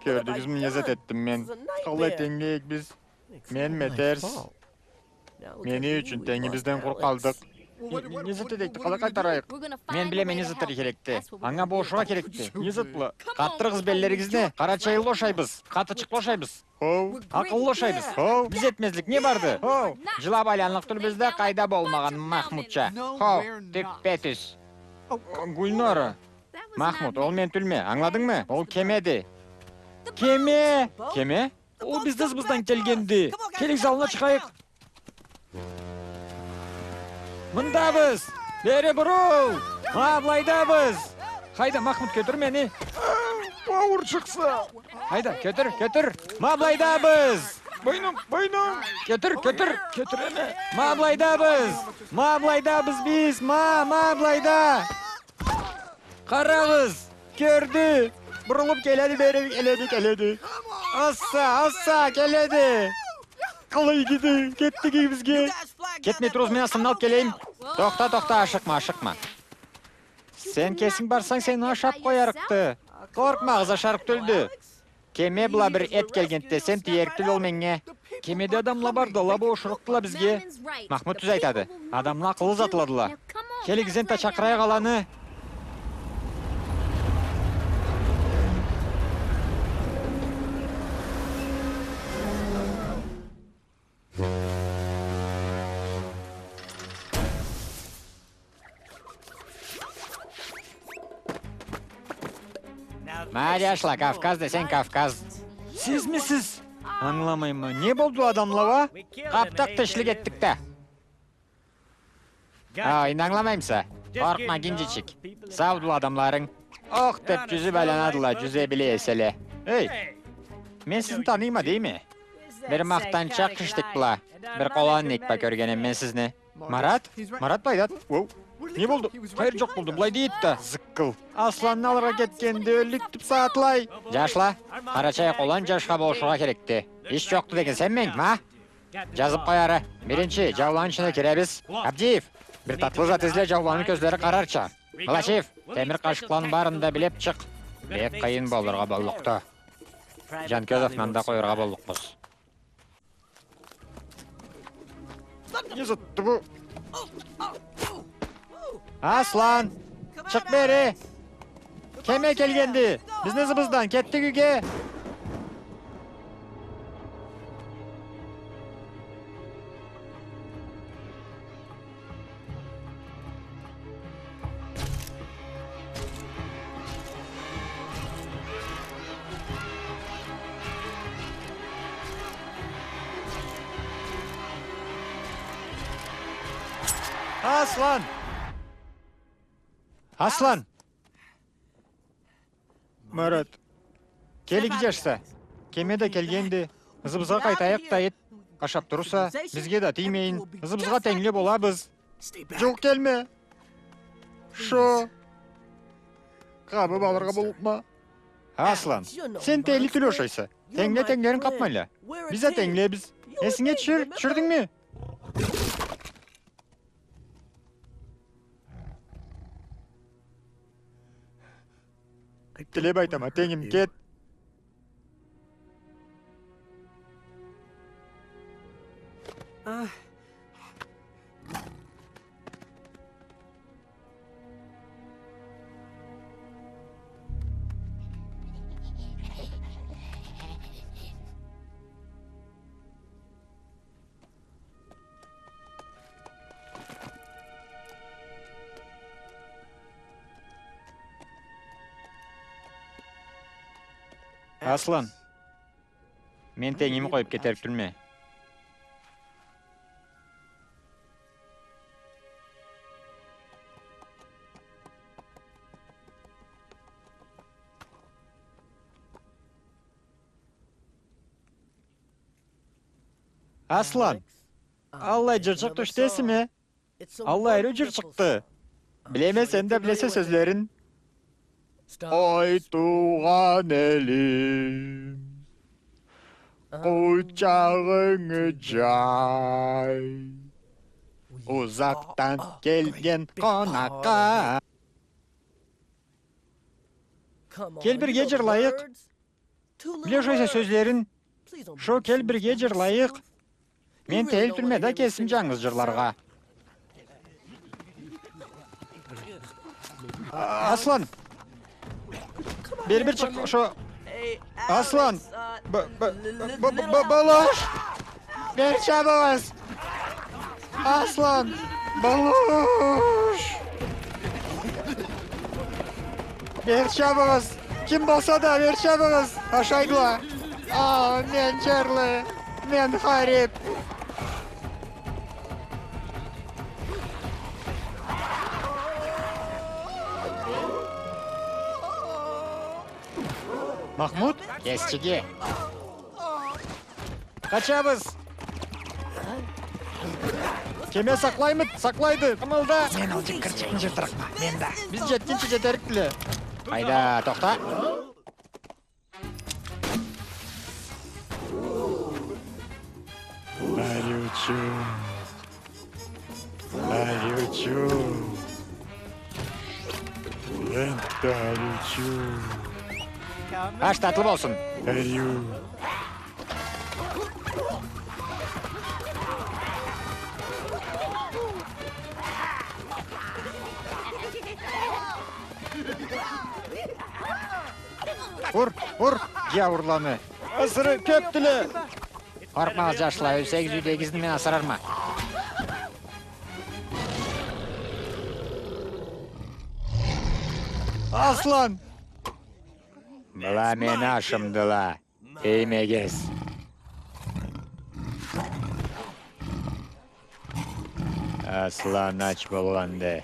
көрдіңіз мі не зат еттім мен қалай теңгейік біз мен метерс мені үшін теңімізден құр қалдық не зат едекті қалай қайтарайық мен білемен не заттар керекті аңа бошуға керекті не бұл қаттырғыз беллеріңізді қарачайлы ошайбыз қатычықлы ошайбыз хоу ақыллы ошайбыз хоу біз етмезлік не барды? Хоу жылап айланлық түл бізде қайда болмаған махмудша? Хоу түппе түс гүлнара махмуд ол мен түлме. Аңладың мы ол кемеді кеме кеме? Ол бизнесімізден келгенді келік залына шығайық мындабыз бері бұрыл Абылайдабыз. Хайда, Махмуд көтір мені. Ауыр шықса. Хайда, көтір, көтір. Маблайдабыз. Бойным, бойным. Көтір, көтір, көтір еме. Маблайдабыз. Маблайдабыз біз, ма, маблайда. Қарағыз, көрді. Бұрылып келеді, бері келеді, келеді. Асса, асса, келеді. Қалай кеді, кетті ки бізге. Мен астымын алып келейін. Тоқта, тоқта, ашықма, ашықма. Сен кесің барсаң, сен ашап қоярықты. Қорқма, қыза шарық төлді. Кеме бұла бір эт келгенде сен тиеріктіл ол менге. Кемеде адамла барды, лабо ұшырықтыла бізге. Махмуд түз айтады. Адамла ақылы затыладыла. Келігізен та чақырай қаланы. Марияшла, Кавказ десең Кавказ. Сіз місіз? Аңламаймын, не болды адамлава? Қаптақ тішілік еттік та. Ай, аңламаймса. Қорқма, гинжичик. Саудыл адамларың. Ох, деп жүзі бәланадыла, жүзе біле еселе. Ей, мен сізін таныйма дейме? Бір мақтанчақ кіштік бұла. Бір қолан некпа көргенім мен сізні. Марат? Марат байдат? Не болды? Қайыр жоқ болды, бұлай дейді та. Зыққыл. Асланны алырға кеткенде өліктіп саатылай. Жашла, қарачай қолан жашқа болшыға керекті. Еш жоқты деген сен мен, ма? Жазып қояры. Бірінші, жаулан ішіне керебіз. Абдиев, бір татлы зат ізле жауланын көздері қарарча. Малашев, темір қашықланын барында білеп шық. Бек қиын болырға болдықты. Қойырға болдықпыз. Не зытты bu? Аслан, шық бері. Кеме келгенді. Біз нызыбыздан кеттік үйге. Аслан! Аслан! Марат, келігі жашса. Кемеде келгенде, ызыбызға қайтайық та ет. Қашап тұрса, бізге да тимейін. Ызыбызға теңле болабыз. Жоқ келме. Шо? Қабы балырға болып ма? Аслан, сен тәйлі түлі ошайсы. Теңле теңлерін қапмайлы. Біз де теңлебіз. Есіңе түшір, түшірдің ме? Тілеп айтама, теңім кет. Аслан, мен теңімі қойып кетеріп түрме. Аслан, Алла жырчық түштесі ме? Алла әрі жырчықты. Білеме сен де білесе сөзлерін. Ой туған елім, құшағыңы жай, ұзақтан келген қонаққа. Кел бірге жырлайық. Біле жойса сөзлерін, шо кел бірге жырлайық. Мен тәйіл түрмеде кесім жаңыз жырларға. Аслан, Bir bir çık şu. Aslan. Balık. Bir şey çabuk. Aslan. Balık. Bir şey çabuk. Kim bolsa da bir şey çabuk. Aşağıya. Aa, men çarlı. Men harip. Махмуд кесчиге качабыз кеме саклаймыт саклайды кымылда Сен ал жеккір жекін жыртырықма, мен да. биз жеткенче жетерик деле кайда токта Haş tatlım olsun. Vur, vur gavurlanı. Asırı köptülü. Korkma Alcaşla, ölsek yüzüyle gizlimi asırarma. Aslan, мен асырар ма? Аслан! Бұла мен ашымдыла. Теймегез. Аслан ач болғанды.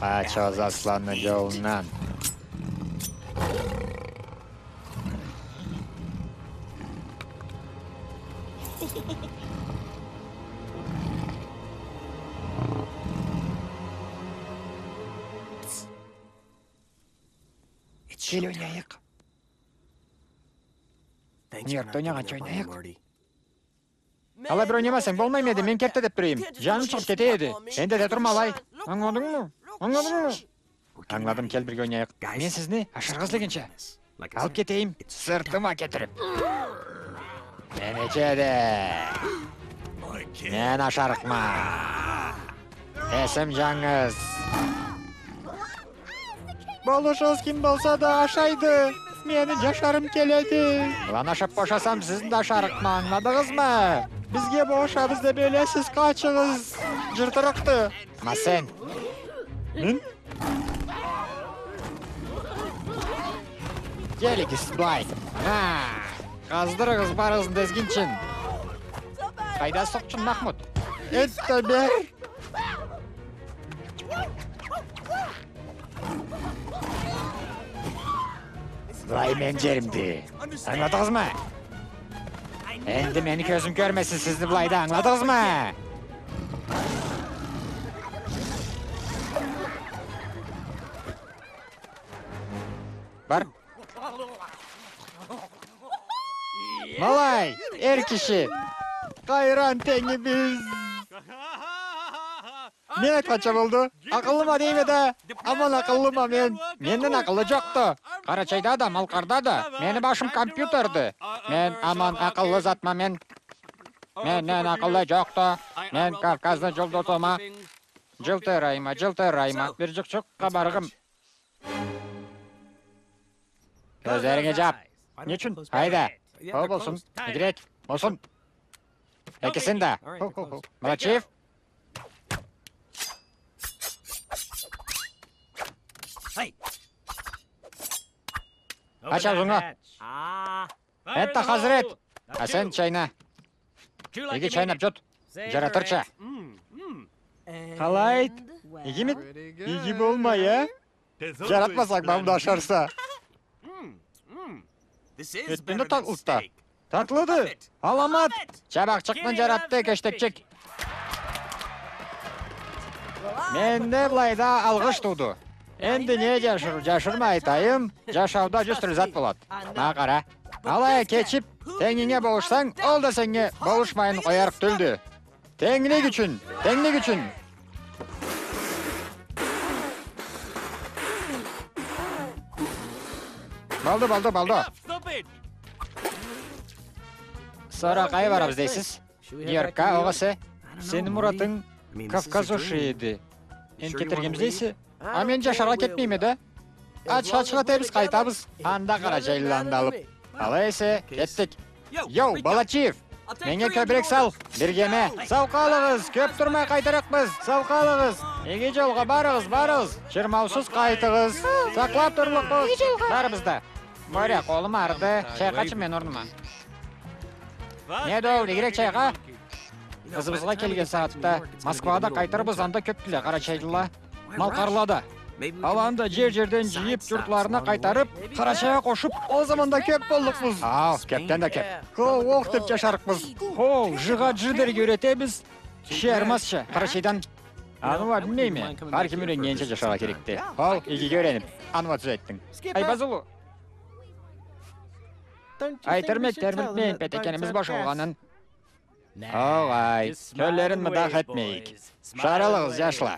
Қачығыз асланның Нью-Йоркта ойнаған ойнайық. Алай бір ойнамасаң болмай еді, мен кетті деп бірейім. Жаным шығып кете еді. Енді де тұрмалай. Аңладың му? Аңладың му? Аңладым, кел бірге ойнайық. Мен сізні ашырғыз дегенше. Алып кетейін, сыртыма кетіріп. Мен ечеді. Мен ашарықма. Есім жаңыз. Болушыңыз кім болса да ашайды. Мені жашарым келеді. Lan ашап бошасам сіздің де ашарықма, аңладыңыз ма? Бізге бошабыз деп елесіз қачыңыз. Жыртырықты. Ма сен? Мен? Былай. Ха, қаздырығыз барығызын дезгеншін. Қайда соқчын Махмуд? Этті бер. Былай мен жерімді. Аңладыңыз ма? Енді мені көзім көрмесін сізді былайда аңладыңыз ма? Бар. Малай, ер киши. Қайран теңі айтқанша болды. Ақыллыма дейме да. Аман ақыллыма мен. Менің ақылы жоқты. Қарачайда да, малқарда да. Мені башым компьютерді. Мен аман ақыллы затма мен. Менен ақылы жоқты. Мен Кавказды жолдотома. Жылтырайма, жылтырайма. Bir жұқшыққа барғым. Көздеріңе жап. Не үшін? Hayda. О болсын. Игрек. Болсын. Екісін де. Hey. Aç ağzını. Ah. Et de hazret. А sen çayına. İki çayına pjot. Jaratırça. Kalayt. İyi mi? İyi gibi olma ya. Jaratmasak ben bunu aşarsa. Etbini tak utta. Tatlıdı. Alamat. Çabak çıkma jarattı keştekçik. Mende bulayda algış tuğdu. Енді не жашыр, жашырма айтайын, жашауда жүз зат болады. Ма қара. Алай кечіп, теңіңе болышсаң, ол да сеңе болышмайын қоярық түлді. Теңлік үшін, теңлік үшін. Балды, балды, балды. Sonra қай барабыз дейсіз? Нью-Йоркқа оғасы. Сенің мұратың Кавказ ошы еді. Ен кетергеміз дейсі? А мен жашарға кетмейме да? Тебіз қайтабыз. Анда қара жайланды алып. Қалай есе, кеттік. Йоу, Балачиев! Менге көбірек сал, бергеме. Сау қалығыз, көп тұрмай қайтарақпыз. Сау қалығыз. Неге жолға барығыз, барығыз. Шырмаусыз қайтығыз. Сақлап тұрлықпыз. Барыбыз да. Моря, қолым арыды. Чайқачы мен орныма. Не доу, дегірек чайға? Қызымызға келген сағатта Москвада қайтарбыз анда көптіле қара чайдыла. Мал қарлады. ал анда жер жерден жийип журтларына кайтарып карачага кошуп о заманда кеп болдукпуз ал кептен да кеп. Хоу ох деп жашарыкпыз хоу жыга жырдерге үйрөтөбүз киши айырмасча карачайдан ануба билмейми ар ким үйрөнгенче жашава керекти ал игиге үйренип ануба түзөттүң айбазулу ай термек термилтмейин петекенimiz boş olганын ооай чөллөрүн мыдак этмейик шааралыгыз жашла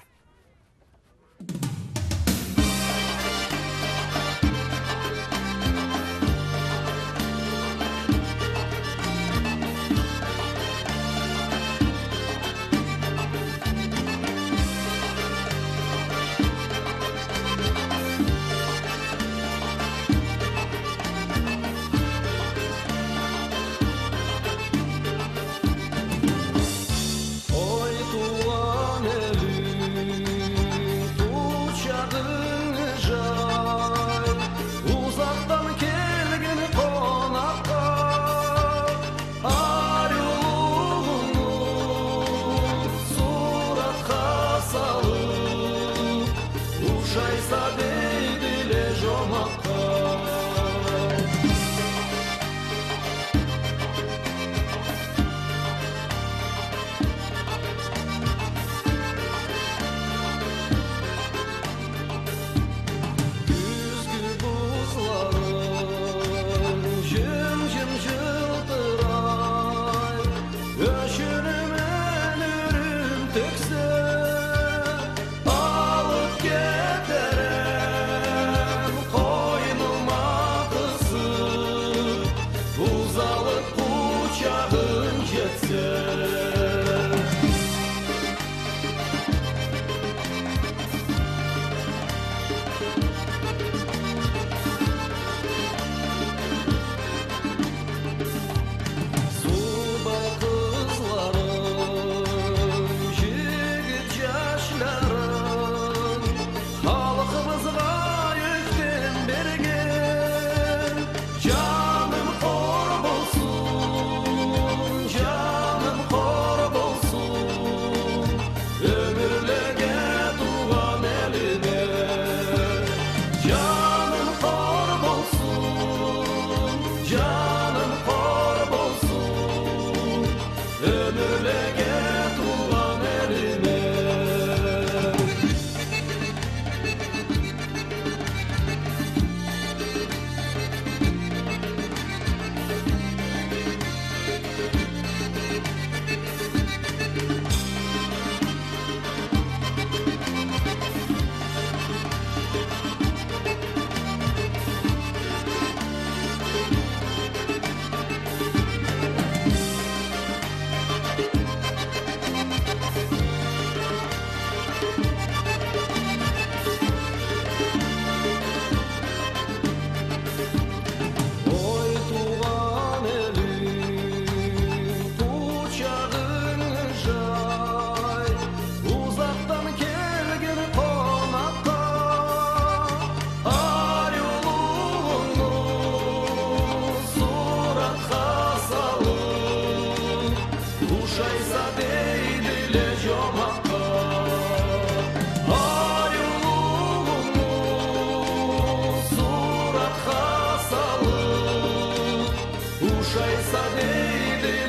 Texas.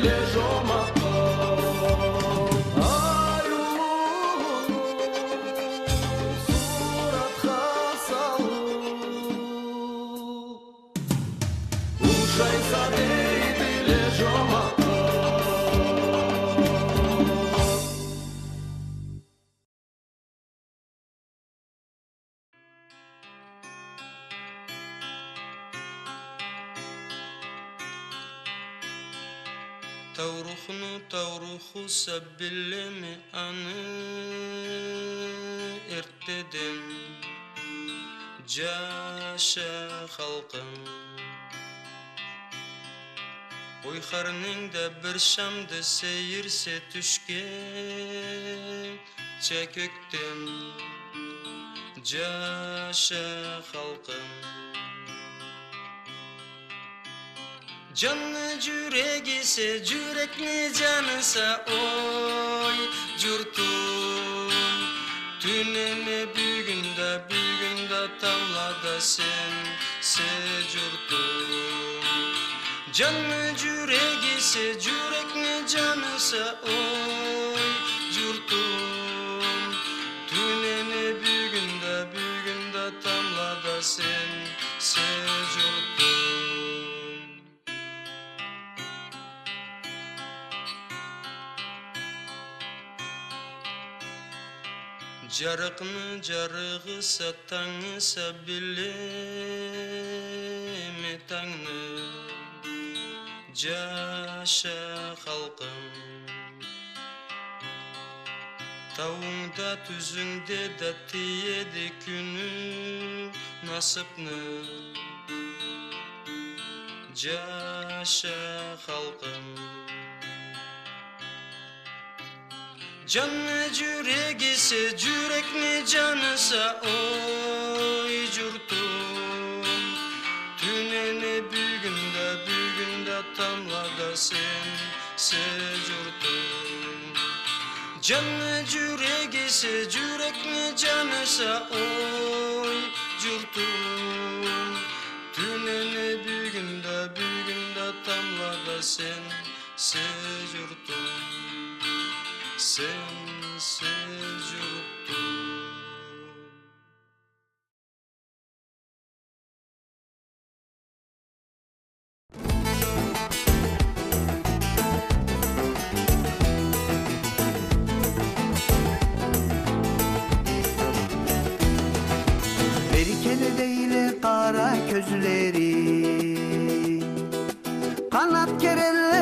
les autres. yaşa xalqim Uyg'urningda bir şamda seyirse shamda seyirsa tushgan chakukdan jasha xalqim jonni juragisa jurakni janisa oy jurtum tunini bugunda bugun tavlada sen securdu Canı cüregi securek ne canı sa oy jurtu Жарықны жарығыса таңыса білеме таңны Жаша халқым Тауыңда түзіңде да тиеді күні насыпны Жаша халқым Can ne juregise jurek ne cansa oy jurtum Tünene bügünde bügünde tamlarda sen se jurtum Can ne juregise jurek ne cansa oy jurtum Tünene bügünde bügünde tamlarda sen sensiz Berikeli değil kara gözleri. Kanat kereli